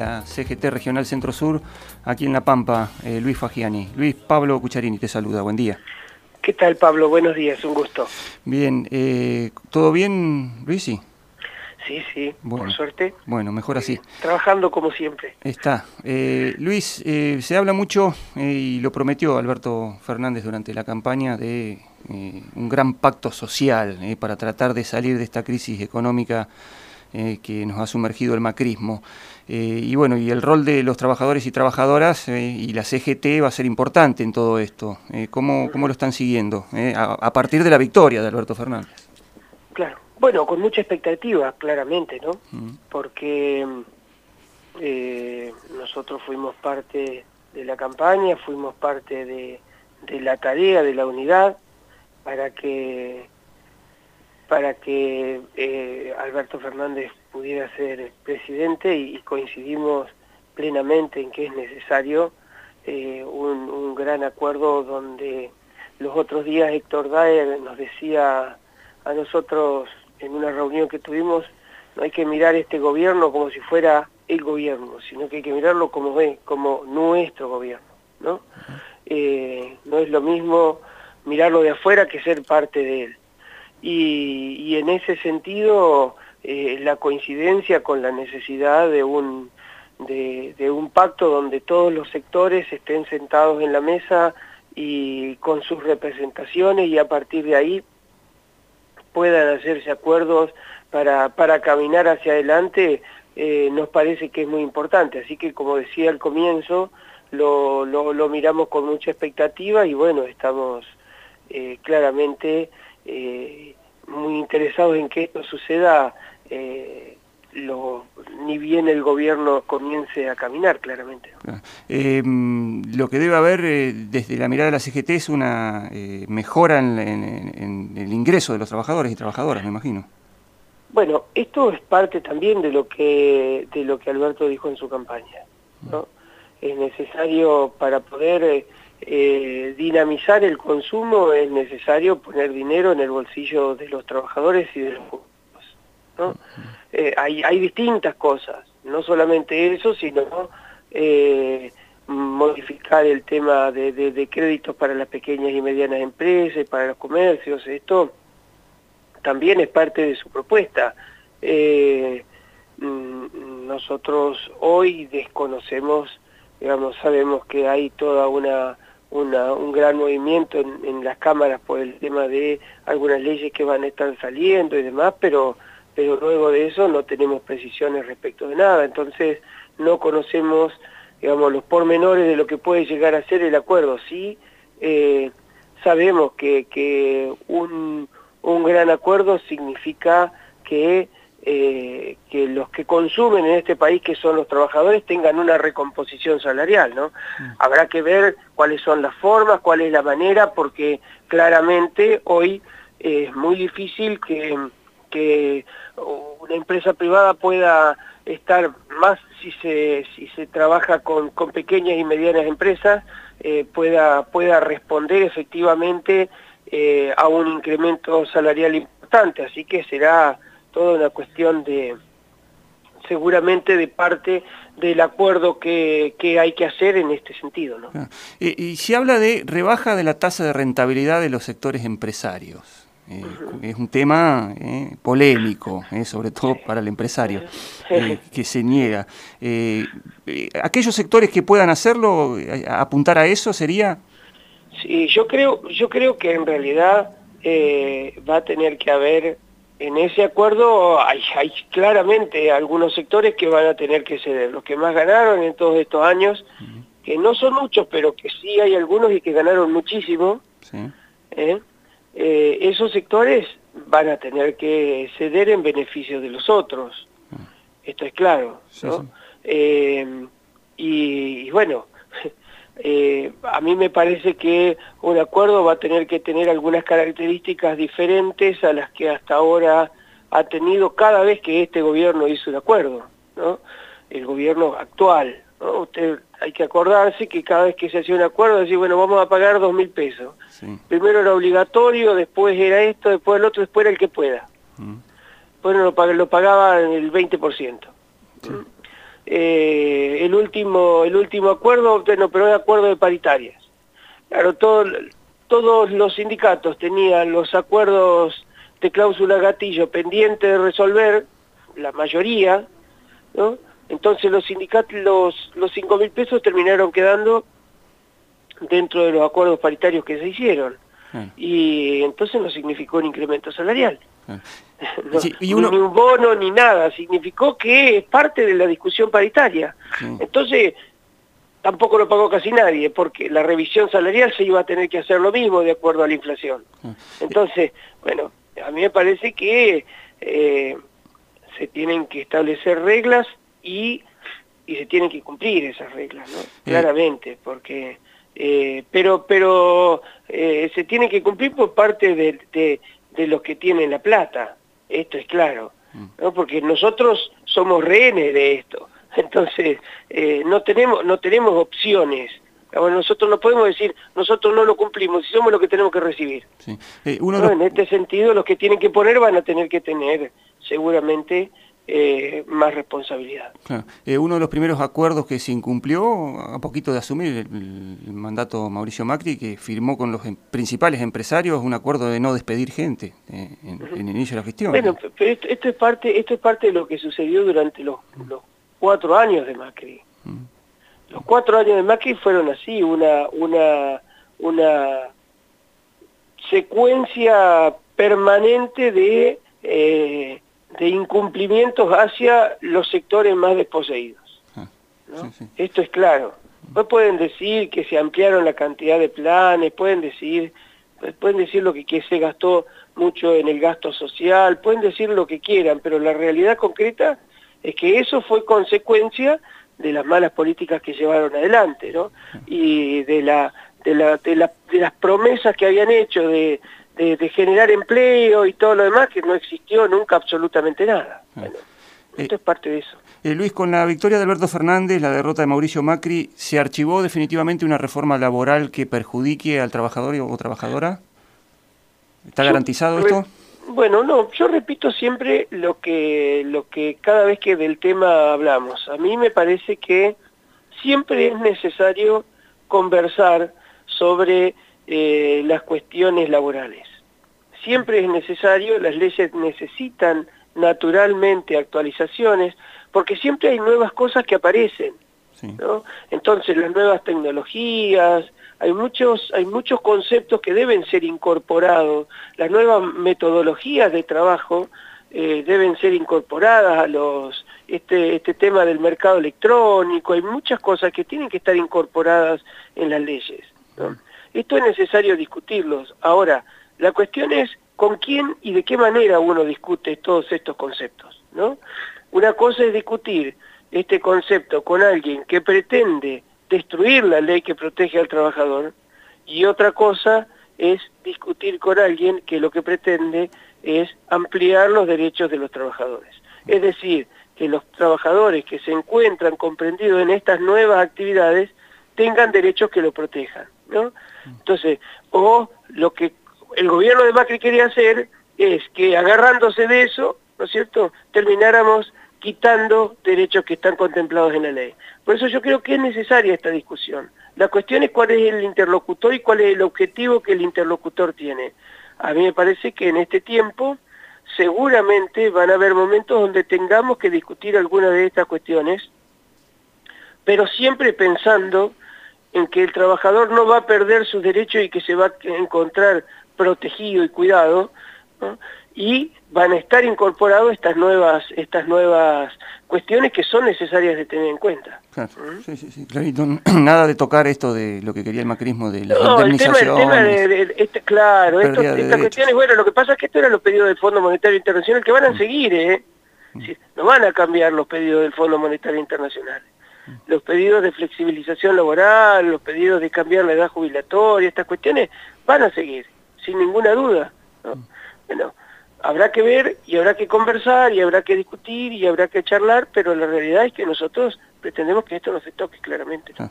la CGT Regional Centro Sur, aquí en La Pampa, eh, Luis Fagiani. Luis Pablo Cucharini te saluda, buen día. ¿Qué tal Pablo? Buenos días, un gusto. Bien, eh, ¿todo bien Luis? Sí, sí, por suerte. Bueno, mejor así. trabajando como siempre. Está. Luis, se habla mucho, y lo prometió Alberto Fernández durante la campaña, de un gran pacto social para tratar de salir de esta crisis económica eh, que nos ha sumergido el macrismo. Eh, y bueno, y el rol de los trabajadores y trabajadoras eh, y la CGT va a ser importante en todo esto. ¿cómo, ¿Cómo lo están siguiendo? A, partir de la victoria de Alberto Fernández. Claro, bueno, con mucha expectativa, claramente, ¿no? Mm. Porque nosotros fuimos parte de la campaña, fuimos parte de, de la tarea, de la unidad, para que para que eh, Alberto Fernández pudiera ser presidente y, coincidimos plenamente en que es necesario eh, un, gran acuerdo donde los otros días Héctor Daer nos decía a nosotros en una reunión que tuvimos, no hay que mirar este gobierno como si fuera el gobierno, sino que hay que mirarlo como, como nuestro gobierno, ¿no? Eh, no es lo mismo mirarlo de afuera que ser parte de él y, en ese sentido eh, la coincidencia con la necesidad de un, de, un pacto donde todos los sectores estén sentados en la mesa y con sus representaciones y a partir de ahí puedan hacerse acuerdos para, para caminar hacia adelante, eh, nos parece que es muy importante. Así que, como decía al comienzo, lo, lo, miramos con mucha expectativa y bueno, estamos eh, claramente eh, muy interesados en que esto suceda, eh, lo, ni bien el gobierno comience a caminar, claramente. Eh, lo que debe haber desde la mirada de la CGT es una mejora en, el ingreso de los trabajadores y trabajadoras, me imagino. Bueno, esto es parte también de lo que, de lo que Alberto dijo en su campaña. ¿no? Es necesario para poder eh, dinamizar el consumo es necesario poner dinero en el bolsillo de los trabajadores y de los públicos. ¿no? Eh, hay, hay, distintas cosas, no solamente eso, sino eh, modificar el tema de, de, créditos para las pequeñas y medianas empresas, para los comercios, esto también es parte de su propuesta. Mm, nosotros hoy desconocemos, digamos, sabemos que hay toda una un gran movimiento en, las cámaras por el tema de algunas leyes que van a estar saliendo y demás, pero, pero luego de eso no tenemos precisiones respecto de nada, entonces no conocemos digamos, los pormenores de lo que puede llegar a ser el acuerdo. Sí eh, sabemos que, que un, un gran acuerdo significa que eh, que los que consumen en este país, que son los trabajadores, tengan una recomposición salarial, ¿no? Mm. Habrá que ver cuáles son las formas, cuál es la manera, porque claramente hoy es muy difícil que, que una empresa privada pueda estar más, si se, si se trabaja con, con pequeñas y medianas empresas, eh, pueda, pueda responder efectivamente eh, a un incremento salarial importante, así que será toda una cuestión de seguramente de parte del acuerdo que, hay que hacer en este sentido. ¿no? Ah, y, se habla de rebaja de la tasa de rentabilidad de los sectores empresarios. Eh, es un tema eh, polémico, eh, sobre todo para el empresario, que se niega. ¿Aquellos sectores que puedan hacerlo, apuntar a eso, sería...? Sí, yo creo, yo creo que en realidad va a tener que haber en ese acuerdo hay, claramente algunos sectores que van a tener que ceder. Los que más ganaron en todos estos años, que no son muchos, pero que sí hay algunos y que ganaron muchísimo, ¿eh? Eh, esos sectores van a tener que ceder en beneficio de los otros. Ah. Esto es claro. Eh, y, bueno, eh, a mí me parece que un acuerdo va a tener que tener algunas características diferentes a las que hasta ahora ha tenido cada vez que este gobierno hizo un acuerdo, ¿no? El gobierno actual, ¿no? Usted hay que acordarse que cada vez que se hacía un acuerdo, decía, bueno, vamos a pagar dos mil pesos. Primero era obligatorio, después era esto, después el otro, después era el que pueda. Mm. Bueno, lo, lo pagaba el 20%. Eh, el último, el último acuerdo, bueno, pero un acuerdo de paritarias. Claro, todo, todos los sindicatos tenían los acuerdos de cláusula gatillo pendientes de resolver, la mayoría, ¿no? Entonces los sindicatos, los, los 5 mil pesos terminaron quedando dentro de los acuerdos paritarios que se hicieron. Ah. Y entonces no significó un incremento salarial. Ah. Ni un bono ni nada, significó que es parte de la discusión paritaria. Entonces, tampoco lo pagó casi nadie, porque la revisión salarial se iba a tener que hacer lo mismo de acuerdo a la inflación. Ah. Entonces, bueno, a mí me parece que eh, se tienen que establecer reglas y, y se tienen que cumplir esas reglas, ¿no? Claramente, porque... Eh, pero pero eh, se tiene que cumplir por parte de, de, de, los que tienen la plata, esto es claro, mm. ¿no? porque nosotros somos rehenes de esto, entonces eh, no, tenemos, no tenemos opciones, nosotros no podemos decir, nosotros no lo cumplimos, si somos los que tenemos que recibir. Sí. Uno En este sentido, los que tienen que poner van a tener que tener seguramente eh, más responsabilidad. Eh, uno de los primeros acuerdos que se incumplió a poquito de asumir el, mandato Mauricio Macri, que firmó con los em, principales empresarios un acuerdo de no despedir gente eh, en, el inicio de la gestión. Bueno, pero esto, es parte esto es parte de lo que sucedió durante los, cuatro años de Macri. Los cuatro años de Macri fueron así, una una una secuencia permanente de de incumplimientos hacia los sectores más desposeídos. Ah, Esto es claro. Pues pueden decir que se ampliaron la cantidad de planes, pueden decir, pueden decir lo que, que se gastó mucho en el gasto social, pueden decir lo que quieran, pero la realidad concreta es que eso fue consecuencia de las malas políticas que llevaron adelante, ¿no? Y de, la, de, la, de, la, de las promesas que habían hecho de, de, generar empleo y todo lo demás, que no existió nunca absolutamente nada. Ah. Bueno, esto es parte de eso. Eh, Luis, con la victoria de Alberto Fernández, la derrota de Mauricio Macri, ¿se archivó definitivamente una reforma laboral que perjudique al trabajador o trabajadora? ¿Está garantizado esto? Bueno, no, yo repito siempre lo que, lo que cada vez que del tema hablamos. A mí me parece que siempre es necesario conversar sobre eh, las cuestiones laborales siempre es necesario, las leyes necesitan naturalmente actualizaciones, porque siempre hay nuevas cosas que aparecen. ¿no? Entonces las nuevas tecnologías, hay muchos, hay muchos conceptos que deben ser incorporados, las nuevas metodologías de trabajo eh, deben ser incorporadas a los este, este tema del mercado electrónico, hay muchas cosas que tienen que estar incorporadas en las leyes. ¿no? Esto es necesario discutirlos. Ahora, la cuestión es con quién y de qué manera uno discute todos estos conceptos, ¿no? Una cosa es discutir este concepto con alguien que pretende destruir la ley que protege al trabajador y otra cosa es discutir con alguien que lo que pretende es ampliar los derechos de los trabajadores. Es decir, que los trabajadores que se encuentran comprendidos en estas nuevas actividades tengan derechos que lo protejan, Entonces, o lo que el gobierno de Macri quería hacer es que agarrándose de eso, ¿no es cierto?, termináramos quitando derechos que están contemplados en la ley. Por eso yo creo que es necesaria esta discusión. La cuestión es cuál es el interlocutor y cuál es el objetivo que el interlocutor tiene. A mí me parece que en este tiempo seguramente van a haber momentos donde tengamos que discutir algunas de estas cuestiones, pero siempre pensando en que el trabajador no va a perder sus derechos y que se va a encontrar protegido y cuidado, y van a estar incorporadas estas nuevas, estas nuevas cuestiones que son necesarias de tener en cuenta. Claro, ¿Mm? sí, sí, sí, clarito. Nada de tocar esto de lo que quería el macrismo de la no, el tema, el tema de, este, claro, estas cuestiones, bueno, lo que pasa es que esto eran los pedidos del Fondo Monetario Internacional que van a mm. seguir, ¿eh? Mm. no van a cambiar los pedidos del Fondo Monetario Internacional. Los pedidos de flexibilización laboral, los pedidos de cambiar la edad jubilatoria, estas cuestiones van a seguir sin ninguna duda. Bueno, habrá que ver y habrá que conversar y habrá que discutir y habrá que charlar, pero la realidad es que nosotros pretendemos que esto no se toque claramente. Ah,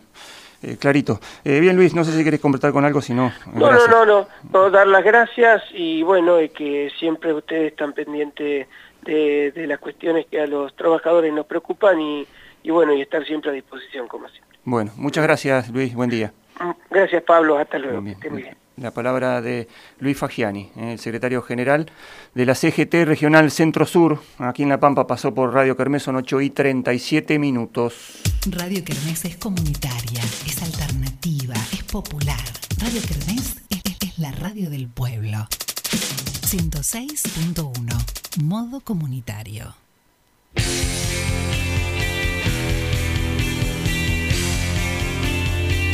eh, clarito. Eh, bien, Luis, no sé si querés completar con algo, si no... No, no, no, no, no, dar las gracias y bueno, es que siempre ustedes están pendientes de, de las cuestiones que a los trabajadores nos preocupan y, y bueno, y estar siempre a disposición como siempre. Bueno, muchas gracias Luis, buen día. Mm, gracias Pablo, hasta luego. Muy bien. La palabra de Luis Fagiani, eh, el secretario general de la CGT Regional Centro Sur. Aquí en La Pampa pasó por Radio Kermés, son 8 y 37 minutos. Radio Kermés es comunitaria, es alternativa, es popular. Radio Kermés es la radio del pueblo. 106.1 Modo comunitario.